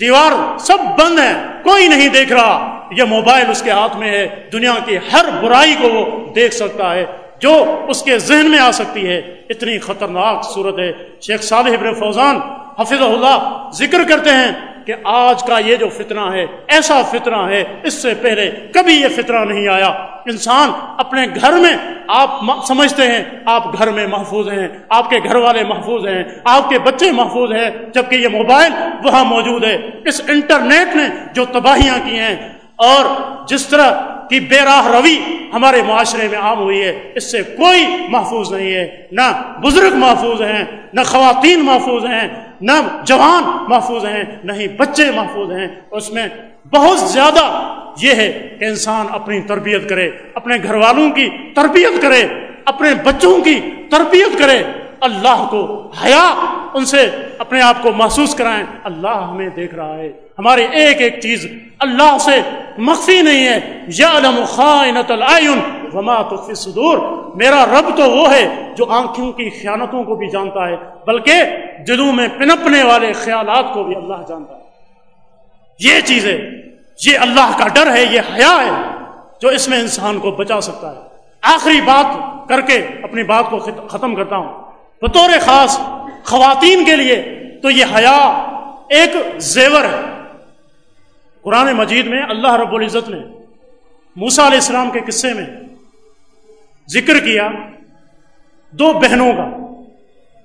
دیوار سب بند ہے کوئی نہیں دیکھ رہا۔ یہ موبائل اس کے ہاتھ میں ہے، دنیا کی ہر برائی کو وہ دیکھ سکتا ہے، جو اس کے ذہن میں آ سکتی ہے۔ اتنی خطرناک صورت ہے۔ شیخ صالح ابن فوزان حفظ اللہ ذکر کرتے ہیں کہ آج کا یہ جو فتنہ ہے، ایسا فتنہ ہے، اس سے پہلے کبھی یہ فتنہ نہیں آیا۔ انسان اپنے گھر میں آپ سمجھتے ہیں، آپ گھر میں محفوظ ہیں، آپ کے گھر والے محفوظ ہیں، آپ کے بچے محفوظ ہیں، جبکہ یہ موبائل وہاں موجود ہے۔ اس انٹرنیٹ نے جو تباہیاں کی ہیں اور جس طرح کی بے راہ روی ہمارے معاشرے میں عام ہوئی ہے، اس سے کوئی محفوظ نہیں ہے۔ نہ بزرگ محفوظ ہیں، نہ خواتین محفوظ ہیں، نہ جوان محفوظ ہیں، نہ ہی بچے محفوظ ہیں۔ اس میں بہت زیادہ یہ ہے کہ انسان اپنی تربیت کرے، اپنے گھر والوں کی تربیت کرے، اپنے بچوں کی تربیت کرے۔ اللہ کو حیا ان سے اپنے آپ کو محسوس کرائیں، اللہ ہمیں دیکھ رہا ہے۔ ہماری ایک ایک چیز اللہ سے مخفی نہیں ہے۔ یا خائنت العین وما تخفی صدور میرا رب تو وہ ہے جو آنکھوں کی خیانتوں کو بھی جانتا ہے، بلکہ دلوں میں پنپنے والے خیالات کو بھی اللہ جانتا ہے۔ یہ چیزیں یہ اللہ کا ڈر ہے، یہ حیا ہے جو اس میں انسان کو بچا سکتا ہے۔ آخری بات کر کے اپنی بات کو ختم کرتا ہوں۔ بطور خاص خواتین کے لیے تو یہ حیا ایک زیور ہے۔ قرآن مجید میں اللہ رب العزت نے موسا علیہ السلام کے قصے میں ذکر کیا دو بہنوں کا،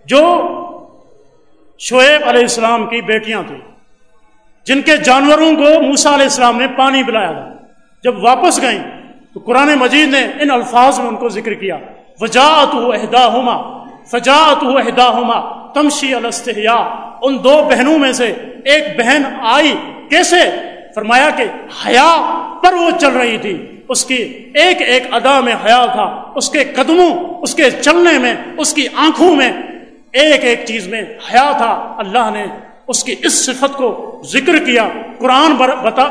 جو شعیب علیہ السلام کی بیٹیاں تھیں، جن کے جانوروں کو موسا علیہ السلام نے پانی پلایا تھا۔ جب واپس گئیں تو قرآن مجید نے ان الفاظ میں ان کو ذکر کیا۔ وجاعت عہدہ ہوما فجاعت عہدہ ہوما تمشی الستحیا ان دو بہنوں میں سے ایک بہن آئی، کیسے؟ فرمایا کہ حیا پر وہ چل رہی تھی۔ اس کی ایک ایک ادا میں حیا تھا۔ اس کے قدموں، اس کے چلنے میں، اس کی آنکھوں میں ایک ایک چیز میں حیا تھا۔ اللہ نے اس کی اس صفت کو ذکر کیا، قرآن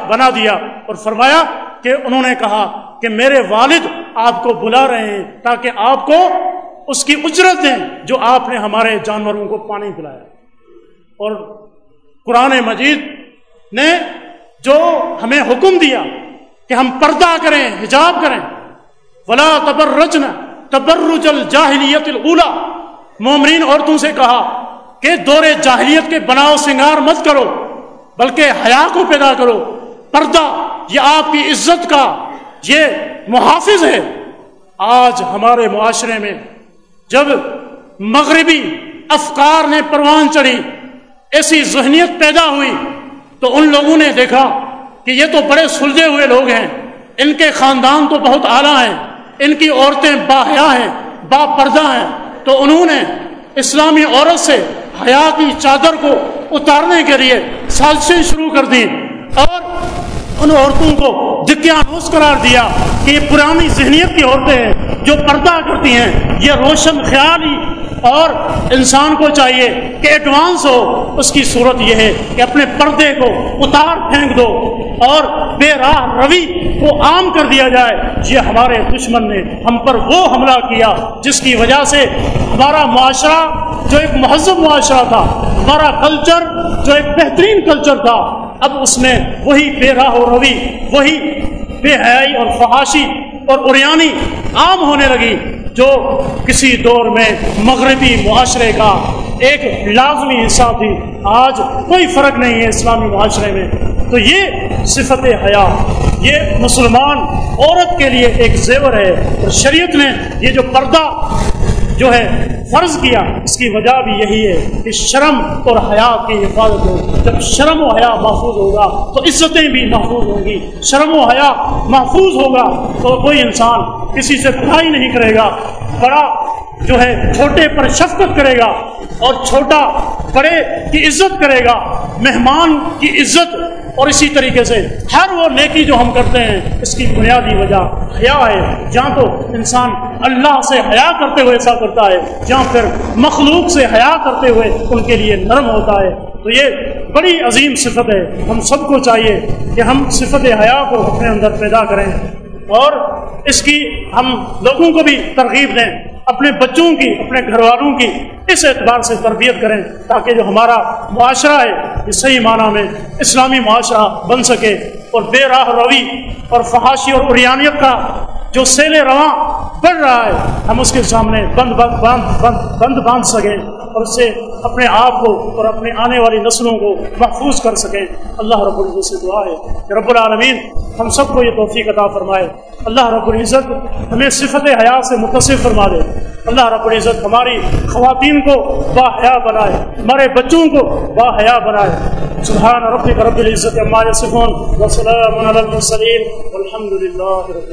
بنا دیا اور فرمایا کہ انہوں نے کہا کہ میرے والد آپ کو بلا رہے ہیں تاکہ آپ کو اس کی اجرت دیں جو آپ نے ہمارے جانوروں کو پانی پلایا۔ اور قرآن مجید نے جو ہمیں حکم دیا کہ ہم پردہ کریں، حجاب کریں، ولا تبرجن تبرج الجاہلیت الاولا مومرین عورتوں سے کہا کہ دور جاہلیت کے بناؤ سنگار مت کرو، بلکہ حیا کو پیدا کرو۔ پردہ، یہ آپ کی عزت کا، یہ محافظ ہے۔ آج ہمارے معاشرے میں جب مغربی افکار نے پروان چڑھی، ایسی ذہنیت پیدا ہوئی، تو ان لوگوں نے دیکھا کہ یہ تو بڑے سلجھے ہوئے لوگ ہیں۔ ان کے خاندان تو بہت اعلیٰ ہیں، ان کی عورتیں با حیا ہیں، با پردہ ہیں۔ تو انہوں نے اسلامی عورت سے حیا کی چادر کو اتارنے کے لیے سازشیں شروع کر دی اور ان عورتوں کو دکیانوس قرار دیا کہ یہ پرانی ذہنیت کی عورتیں ہیں۔ جو پردہ کرتی ہیں، یہ روشن خیالی اور انسان کو چاہیے کہ ایڈوانس ہو۔ اس کی صورت یہ ہے کہ اپنے پردے کو اتار پھینک دو اور بے راہ روی کو عام کر دیا جائے۔ یہ ہمارے دشمن نے ہم پر وہ حملہ کیا جس کی وجہ سے ہمارا معاشرہ جو ایک مہذب معاشرہ تھا، ہمارا کلچر جو ایک بہترین کلچر تھا، اب اس میں وہی بے راہ و روی، وہی بے حیائی اور فحاشی اور اریانی عام ہونے لگی جو کسی دور میں مغربی معاشرے کا ایک لازمی حصہ تھی۔ آج کوئی فرق نہیں ہے اسلامی معاشرے میں۔ تو یہ صفت حیا، یہ مسلمان عورت کے لیے ایک زیور ہے۔ اور شریعت نے یہ جو پردہ جو ہے فرض کیا، اس کی وجہ بھی یہی ہے کہ شرم اور حیا کی حفاظت ہو۔ جب شرم و حیا محفوظ ہوگا تو عزتیں بھی محفوظ ہوں گی۔ شرم و حیا محفوظ ہوگا تو کوئی انسان کسی سے پڑھائی نہیں کرے گا۔ بڑا جو ہے چھوٹے پر شفقت کرے گا اور چھوٹا بڑے کی عزت کرے گا۔ مہمان کی عزت اور اسی طریقے سے ہر وہ نیکی جو ہم کرتے ہیں، اس کی بنیادی وجہ حیا ہے۔ جہاں تو انسان اللہ سے حیا کرتے ہوئے ایسا کرتا ہے، جہاں پھر مخلوق سے حیا کرتے ہوئے ان کے لیے نرم ہوتا ہے۔ تو یہ بڑی عظیم صفت ہے۔ ہم سب کو چاہیے کہ ہم صفت حیا کو اپنے اندر پیدا کریں۔ اور اس کی ہم لوگوں کو بھی ترغیب دیں۔ اپنے بچوں کی، اپنے گھر والوں کی اس اعتبار سے تربیت کریں تاکہ جو ہمارا معاشرہ ہے، یہ صحیح معنی میں اسلامی معاشرہ بن سکے اور بے راہ روی اور فحاشی اور اریانیت کا جو سیل رواں بڑھ رہا ہے، ہم اس کے سامنے بند بند باندھ بند بند باندھ سکیں اور اس سے اپنے آپ کو اور اپنے آنے والی نسلوں کو محفوظ کر سکیں۔ اللہ رب العزت سے دعا ہے کہ رب العالمین ہم سب کو یہ توفیق عطا فرمائے۔ اللہ رب العزت ہمیں صفت حیات سے متصف فرما دے۔ اللہ رب العزت ہماری خواتین کو با حیا بنائے، ہمارے بچوں کو با حیا بنائے۔ سبحان رب رب العزت عما یصفون وسلام علی المرسلین، والحمد للہ رب